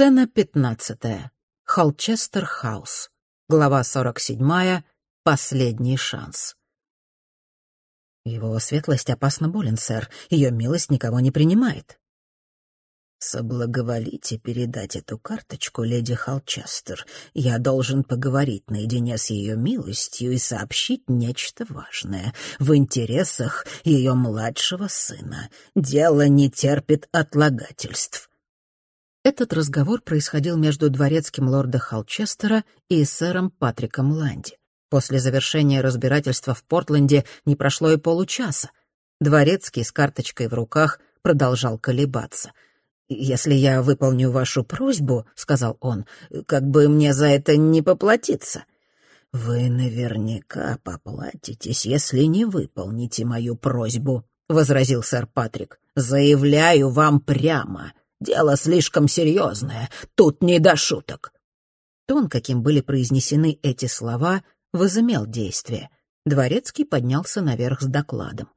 Сцена пятнадцатая. Холчестер Хаус. Глава сорок седьмая. Последний шанс. Его светлость опасно болен, сэр. Ее милость никого не принимает. «Соблаговолите передать эту карточку леди Холчестер. Я должен поговорить наедине с ее милостью и сообщить нечто важное в интересах ее младшего сына. Дело не терпит отлагательств». Этот разговор происходил между дворецким лорда Холчестера и сэром Патриком Ланди. После завершения разбирательства в Портленде не прошло и получаса. Дворецкий с карточкой в руках продолжал колебаться — «Если я выполню вашу просьбу, — сказал он, — как бы мне за это не поплатиться». «Вы наверняка поплатитесь, если не выполните мою просьбу», — возразил сэр Патрик. «Заявляю вам прямо. Дело слишком серьезное. Тут не до шуток». Тон, каким были произнесены эти слова, возымел действие. Дворецкий поднялся наверх с докладом.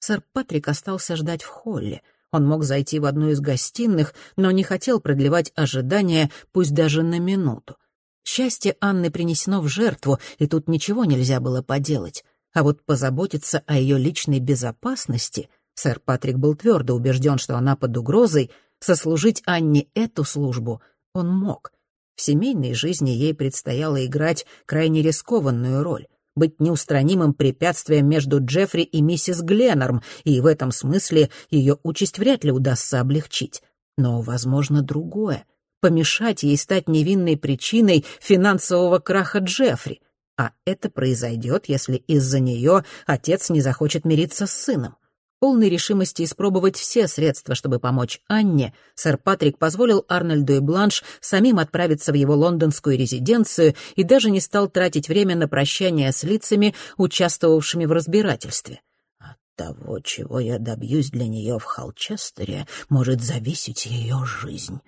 Сэр Патрик остался ждать в холле — он мог зайти в одну из гостиных, но не хотел продлевать ожидания, пусть даже на минуту. Счастье Анны принесено в жертву, и тут ничего нельзя было поделать. А вот позаботиться о ее личной безопасности, сэр Патрик был твердо убежден, что она под угрозой, сослужить Анне эту службу он мог. В семейной жизни ей предстояло играть крайне рискованную роль быть неустранимым препятствием между Джеффри и миссис Гленнорм, и в этом смысле ее участь вряд ли удастся облегчить. Но, возможно, другое — помешать ей стать невинной причиной финансового краха Джеффри. А это произойдет, если из-за нее отец не захочет мириться с сыном полной решимости испробовать все средства, чтобы помочь Анне, сэр Патрик позволил Арнольду и Бланш самим отправиться в его лондонскую резиденцию и даже не стал тратить время на прощание с лицами, участвовавшими в разбирательстве. От того, чего я добьюсь для нее в Холчестере, может зависеть ее жизнь.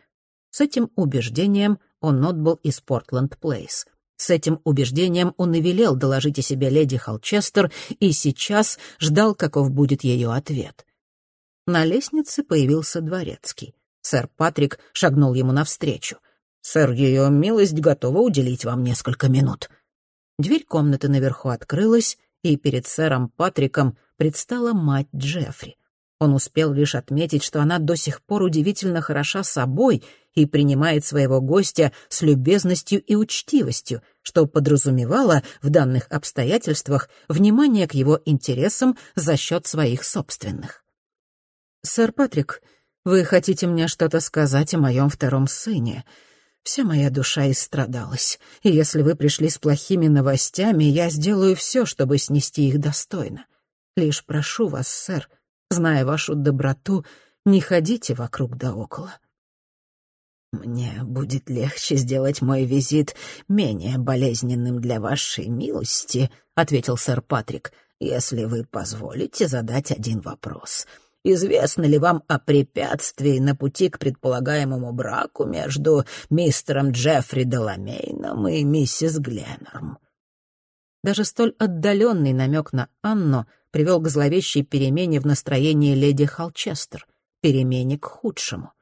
С этим убеждением он отбыл из Портленд-Плейс — с этим убеждением он и велел доложить о себе леди Холчестер и сейчас ждал, каков будет ее ответ. На лестнице появился дворецкий. Сэр Патрик шагнул ему навстречу. «Сэр, ее милость готова уделить вам несколько минут». Дверь комнаты наверху открылась, и перед сэром Патриком предстала мать Джеффри. Он успел лишь отметить, что она до сих пор удивительно хороша собой и принимает своего гостя с любезностью и учтивостью, что подразумевало в данных обстоятельствах внимание к его интересам за счет своих собственных. «Сэр Патрик, вы хотите мне что-то сказать о моем втором сыне?» Вся моя душа истрадалась, и если вы пришли с плохими новостями, я сделаю все, чтобы снести их достойно. Лишь прошу вас, сэр, Зная вашу доброту, не ходите вокруг да около. Мне будет легче сделать мой визит менее болезненным для вашей милости, ответил сэр Патрик, если вы позволите задать один вопрос. Известно ли вам о препятствии на пути к предполагаемому браку между мистером Джеффри Деламейном и миссис Гленнерм? Даже столь отдаленный намек на Анну привел к зловещей перемене в настроении леди Холчестер, перемене к худшему.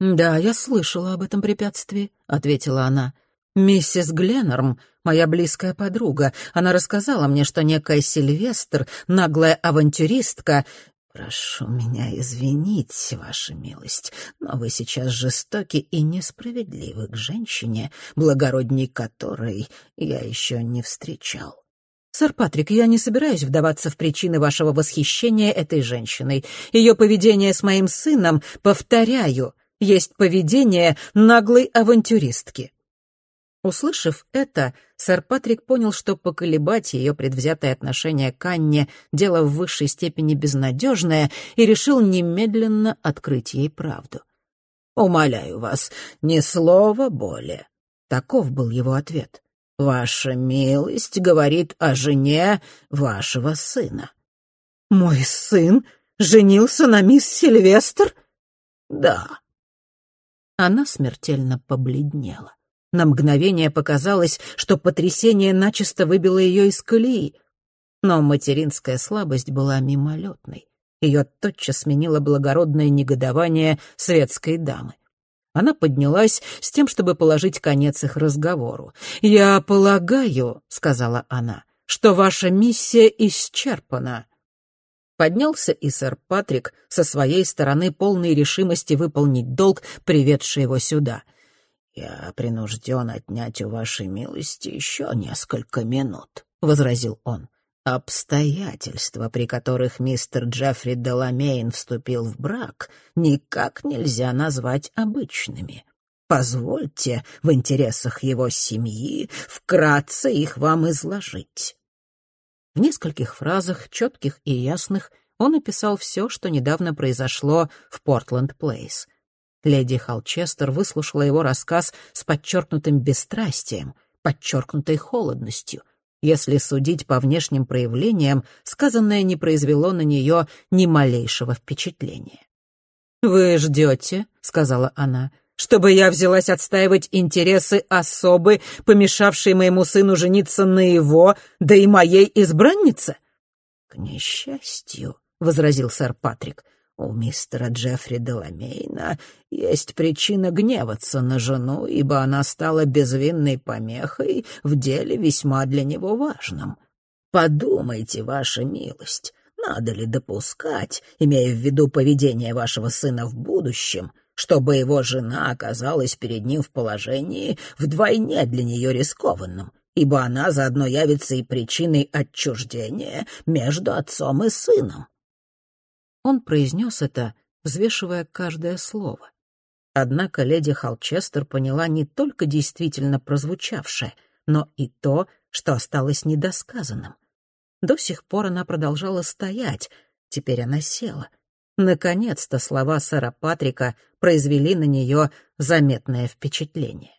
«Да, я слышала об этом препятствии», — ответила она. «Миссис Гленнорм, моя близкая подруга, она рассказала мне, что некая Сильвестр, наглая авантюристка, «Прошу меня извинить, ваша милость, но вы сейчас жестоки и несправедливы к женщине, благородней которой я еще не встречал. «Сэр Патрик, я не собираюсь вдаваться в причины вашего восхищения этой женщиной. Ее поведение с моим сыном, повторяю, есть поведение наглой авантюристки». Услышав это, сэр Патрик понял, что поколебать ее предвзятое отношение к Анне — дело в высшей степени безнадежное, и решил немедленно открыть ей правду. «Умоляю вас, ни слова более». Таков был его ответ. Ваша милость говорит о жене вашего сына». «Мой сын женился на мисс Сильвестр?» «Да». Она смертельно побледнела. На мгновение показалось, что потрясение начисто выбило ее из колеи. Но материнская слабость была мимолетной. Ее тотчас сменило благородное негодование светской дамы. Она поднялась с тем, чтобы положить конец их разговору. «Я полагаю», — сказала она, — «что ваша миссия исчерпана». Поднялся и сэр Патрик со своей стороны полной решимости выполнить долг, приведший его сюда. «Я принужден отнять у вашей милости еще несколько минут», — возразил он. Обстоятельства, при которых мистер Джеффри Деламейн вступил в брак, никак нельзя назвать обычными. Позвольте в интересах его семьи вкратце их вам изложить. В нескольких фразах, четких и ясных, он описал все, что недавно произошло в Портленд-Плейс. Леди Холчестер выслушала его рассказ с подчеркнутым бесстрастием, подчеркнутой холодностью — если судить по внешним проявлениям, сказанное не произвело на нее ни малейшего впечатления. «Вы ждете», — сказала она, — «чтобы я взялась отстаивать интересы особы, помешавшей моему сыну жениться на его, да и моей избраннице?» «К несчастью», — возразил сэр Патрик, у мистера Джеффри Деламейна есть причина гневаться на жену, ибо она стала безвинной помехой в деле весьма для него важном. Подумайте, ваша милость, надо ли допускать, имея в виду поведение вашего сына в будущем, чтобы его жена оказалась перед ним в положении вдвойне для нее рискованным, ибо она заодно явится и причиной отчуждения между отцом и сыном. Он произнес это, взвешивая каждое слово. Однако леди Холчестер поняла не только действительно прозвучавшее, но и то, что осталось недосказанным. До сих пор она продолжала стоять, теперь она села. Наконец-то слова сэра Патрика произвели на нее заметное впечатление.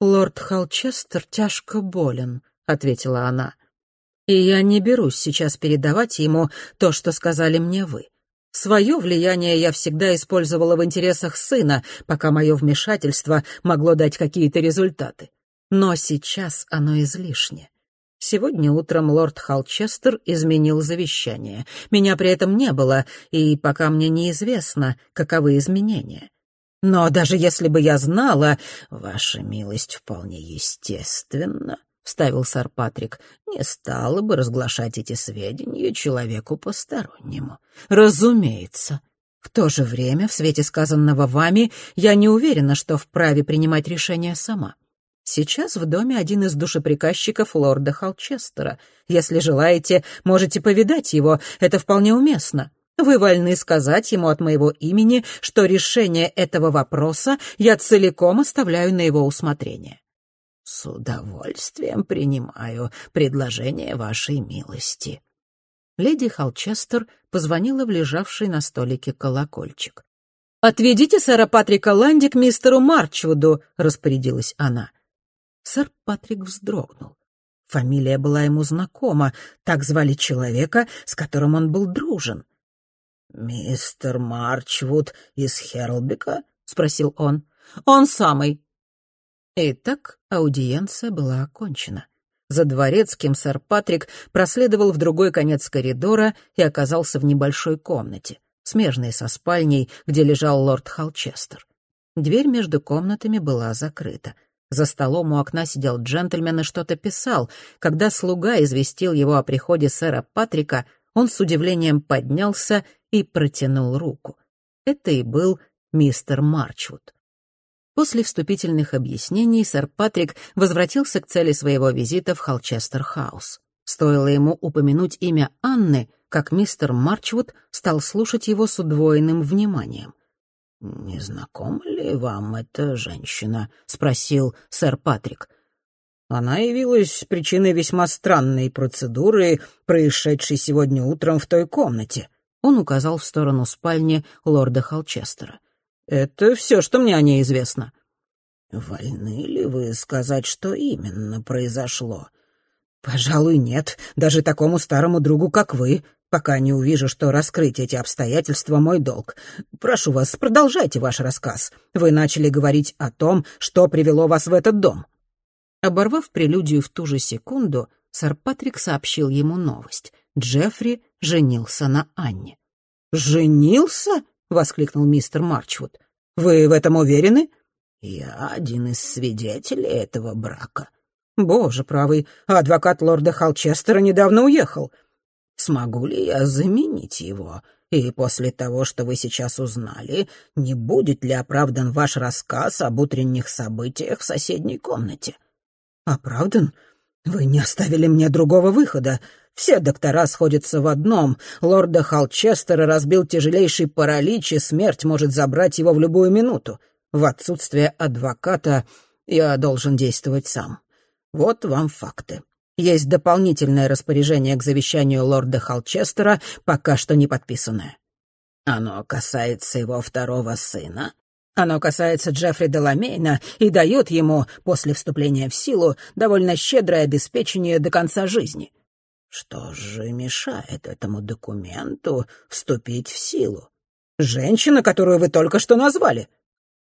«Лорд Холчестер тяжко болен», — ответила она и я не берусь сейчас передавать ему то, что сказали мне вы. Свое влияние я всегда использовала в интересах сына, пока мое вмешательство могло дать какие-то результаты. Но сейчас оно излишне. Сегодня утром лорд Холчестер изменил завещание. Меня при этом не было, и пока мне неизвестно, каковы изменения. Но даже если бы я знала, ваша милость вполне естественно — вставил сэр Патрик, — не стала бы разглашать эти сведения человеку постороннему. Разумеется. В то же время, в свете сказанного вами, я не уверена, что вправе принимать решение сама. Сейчас в доме один из душеприказчиков лорда Холчестера. Если желаете, можете повидать его, это вполне уместно. Вы вольны сказать ему от моего имени, что решение этого вопроса я целиком оставляю на его усмотрение. «С удовольствием принимаю предложение вашей милости». Леди Холчестер позвонила в лежавший на столике колокольчик. «Отведите сэра Патрика Ланди к мистеру Марчвуду», — распорядилась она. Сэр Патрик вздрогнул. Фамилия была ему знакома, так звали человека, с которым он был дружен. «Мистер Марчвуд из Херлбика?» — спросил он. «Он самый», Итак, аудиенция была окончена. За дворецким сэр Патрик проследовал в другой конец коридора и оказался в небольшой комнате, смежной со спальней, где лежал лорд Холчестер. Дверь между комнатами была закрыта. За столом у окна сидел джентльмен и что-то писал. Когда слуга известил его о приходе сэра Патрика, он с удивлением поднялся и протянул руку. Это и был мистер Марчвуд. После вступительных объяснений сэр Патрик возвратился к цели своего визита в Холчестер-хаус. Стоило ему упомянуть имя Анны, как мистер Марчвуд стал слушать его с удвоенным вниманием. «Не знакома ли вам эта женщина?» — спросил сэр Патрик. Она явилась причиной весьма странной процедуры, происшедшей сегодня утром в той комнате. Он указал в сторону спальни лорда Холчестера. Это все, что мне о ней известно». «Вольны ли вы сказать, что именно произошло?» «Пожалуй, нет, даже такому старому другу, как вы, пока не увижу, что раскрыть эти обстоятельства — мой долг. Прошу вас, продолжайте ваш рассказ. Вы начали говорить о том, что привело вас в этот дом». Оборвав прелюдию в ту же секунду, сэр Патрик сообщил ему новость. Джеффри женился на Анне. «Женился?» — воскликнул мистер Марчвуд. Вы в этом уверены?» «Я один из свидетелей этого брака». «Боже правый, адвокат лорда Холчестера недавно уехал». «Смогу ли я заменить его? И после того, что вы сейчас узнали, не будет ли оправдан ваш рассказ об утренних событиях в соседней комнате?» «Оправдан? Вы не оставили мне другого выхода. Все доктора сходятся в одном. Лорда Холчестера разбил тяжелейший паралич, и смерть может забрать его в любую минуту. В отсутствие адвоката я должен действовать сам. Вот вам факты. Есть дополнительное распоряжение к завещанию лорда Холчестера, пока что не подписанное. Оно касается его второго сына. Оно касается Джеффри Деламейна и дает ему, после вступления в силу, довольно щедрое обеспечение до конца жизни. Что же мешает этому документу вступить в силу? Женщина, которую вы только что назвали.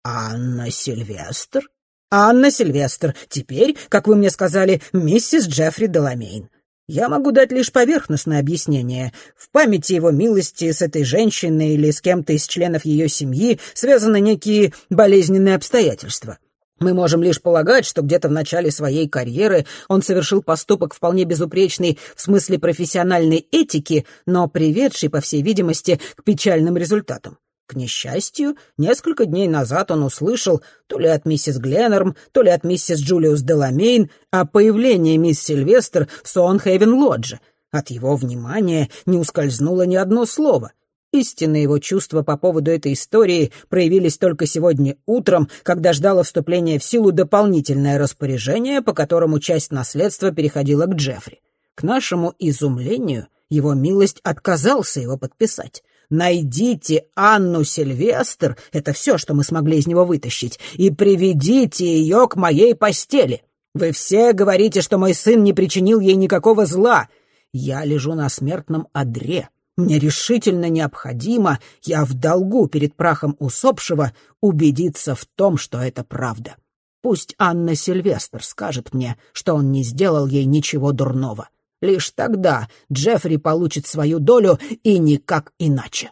Анна Сильвестр? Анна Сильвестр. Теперь, как вы мне сказали, миссис Джеффри Деламейн. Я могу дать лишь поверхностное объяснение. В памяти его милости с этой женщиной или с кем-то из членов ее семьи связаны некие болезненные обстоятельства. Мы можем лишь полагать, что где-то в начале своей карьеры он совершил поступок вполне безупречный в смысле профессиональной этики, но приведший, по всей видимости, к печальным результатам. К несчастью, несколько дней назад он услышал, то ли от миссис Гленнерм, то ли от миссис Джулиус Деламейн, о появлении мисс Сильвестр в Соонхейвен-Лодже. От его внимания не ускользнуло ни одно слово. Истинные его чувства по поводу этой истории проявились только сегодня утром, когда ждало вступления в силу дополнительное распоряжение, по которому часть наследства переходила к Джеффри. К нашему изумлению, его милость отказался его подписать. Найдите Анну Сильвестр, это все, что мы смогли из него вытащить, и приведите ее к моей постели. Вы все говорите, что мой сын не причинил ей никакого зла. Я лежу на смертном одре. Мне решительно необходимо, я в долгу перед прахом усопшего, убедиться в том, что это правда. Пусть Анна Сильвестр скажет мне, что он не сделал ей ничего дурного. Лишь тогда Джеффри получит свою долю и никак иначе.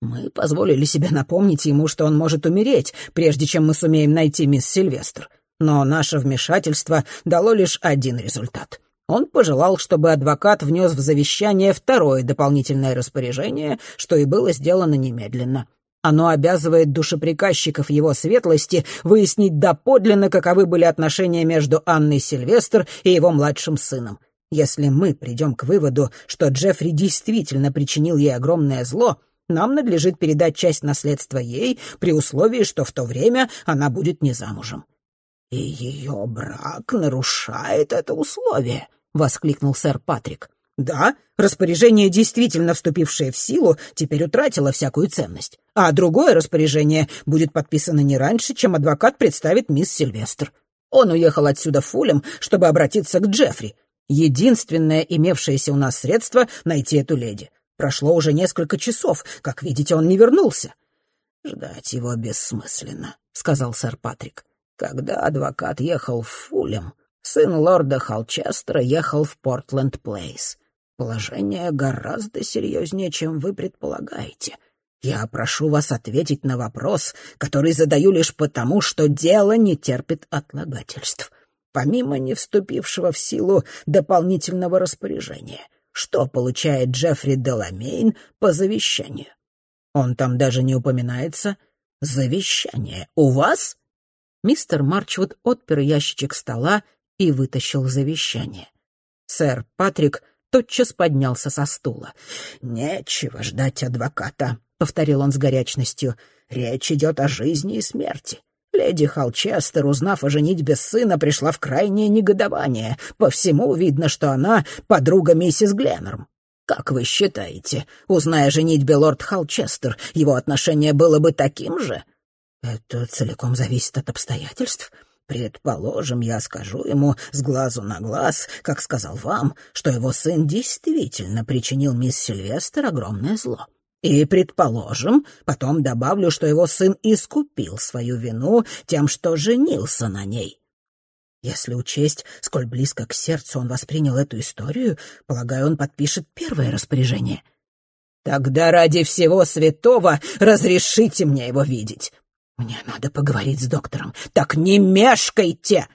Мы позволили себе напомнить ему, что он может умереть, прежде чем мы сумеем найти мисс Сильвестр. Но наше вмешательство дало лишь один результат. Он пожелал, чтобы адвокат внес в завещание второе дополнительное распоряжение, что и было сделано немедленно. Оно обязывает душеприказчиков его светлости выяснить доподлинно, каковы были отношения между Анной Сильвестр и его младшим сыном. Если мы придем к выводу, что Джеффри действительно причинил ей огромное зло, нам надлежит передать часть наследства ей при условии, что в то время она будет не замужем». «И ее брак нарушает это условие», — воскликнул сэр Патрик. «Да, распоряжение, действительно вступившее в силу, теперь утратило всякую ценность, а другое распоряжение будет подписано не раньше, чем адвокат представит мисс Сильвестр. Он уехал отсюда фулем, чтобы обратиться к Джеффри, Единственное имевшееся у нас средство — найти эту леди. Прошло уже несколько часов. Как видите, он не вернулся. «Ждать его бессмысленно», — сказал сэр Патрик. «Когда адвокат ехал в Фулем, сын лорда Холчестера ехал в Портленд-Плейс. Положение гораздо серьезнее, чем вы предполагаете. Я прошу вас ответить на вопрос, который задаю лишь потому, что дело не терпит отлагательств помимо не вступившего в силу дополнительного распоряжения. Что получает Джеффри Деламейн по завещанию? Он там даже не упоминается. Завещание у вас? Мистер Марчвуд отпер ящичек стола и вытащил завещание. Сэр Патрик тотчас поднялся со стула. «Нечего ждать адвоката», — повторил он с горячностью. «Речь идет о жизни и смерти. Леди Холчестер, узнав о женитьбе сына, пришла в крайнее негодование. По всему видно, что она подруга миссис Гленнерм. Как вы считаете, узная женитьбе лорд Холчестер, его отношение было бы таким же? Это целиком зависит от обстоятельств. Предположим, я скажу ему с глазу на глаз, как сказал вам, что его сын действительно причинил мисс Сильвестр огромное зло. И, предположим, потом добавлю, что его сын искупил свою вину тем, что женился на ней. Если учесть, сколь близко к сердцу он воспринял эту историю, полагаю, он подпишет первое распоряжение. Тогда ради всего святого разрешите мне его видеть. Мне надо поговорить с доктором. Так не мешкайте!»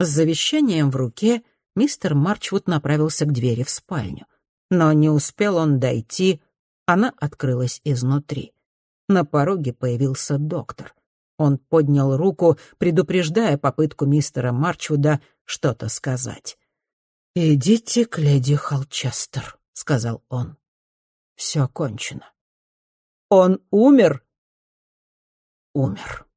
С завещанием в руке мистер Марчвуд направился к двери в спальню. Но не успел он дойти, она открылась изнутри. На пороге появился доктор. Он поднял руку, предупреждая попытку мистера Марчвуда что-то сказать. «Идите к леди Холчестер», — сказал он. «Все кончено». «Он умер?» «Умер».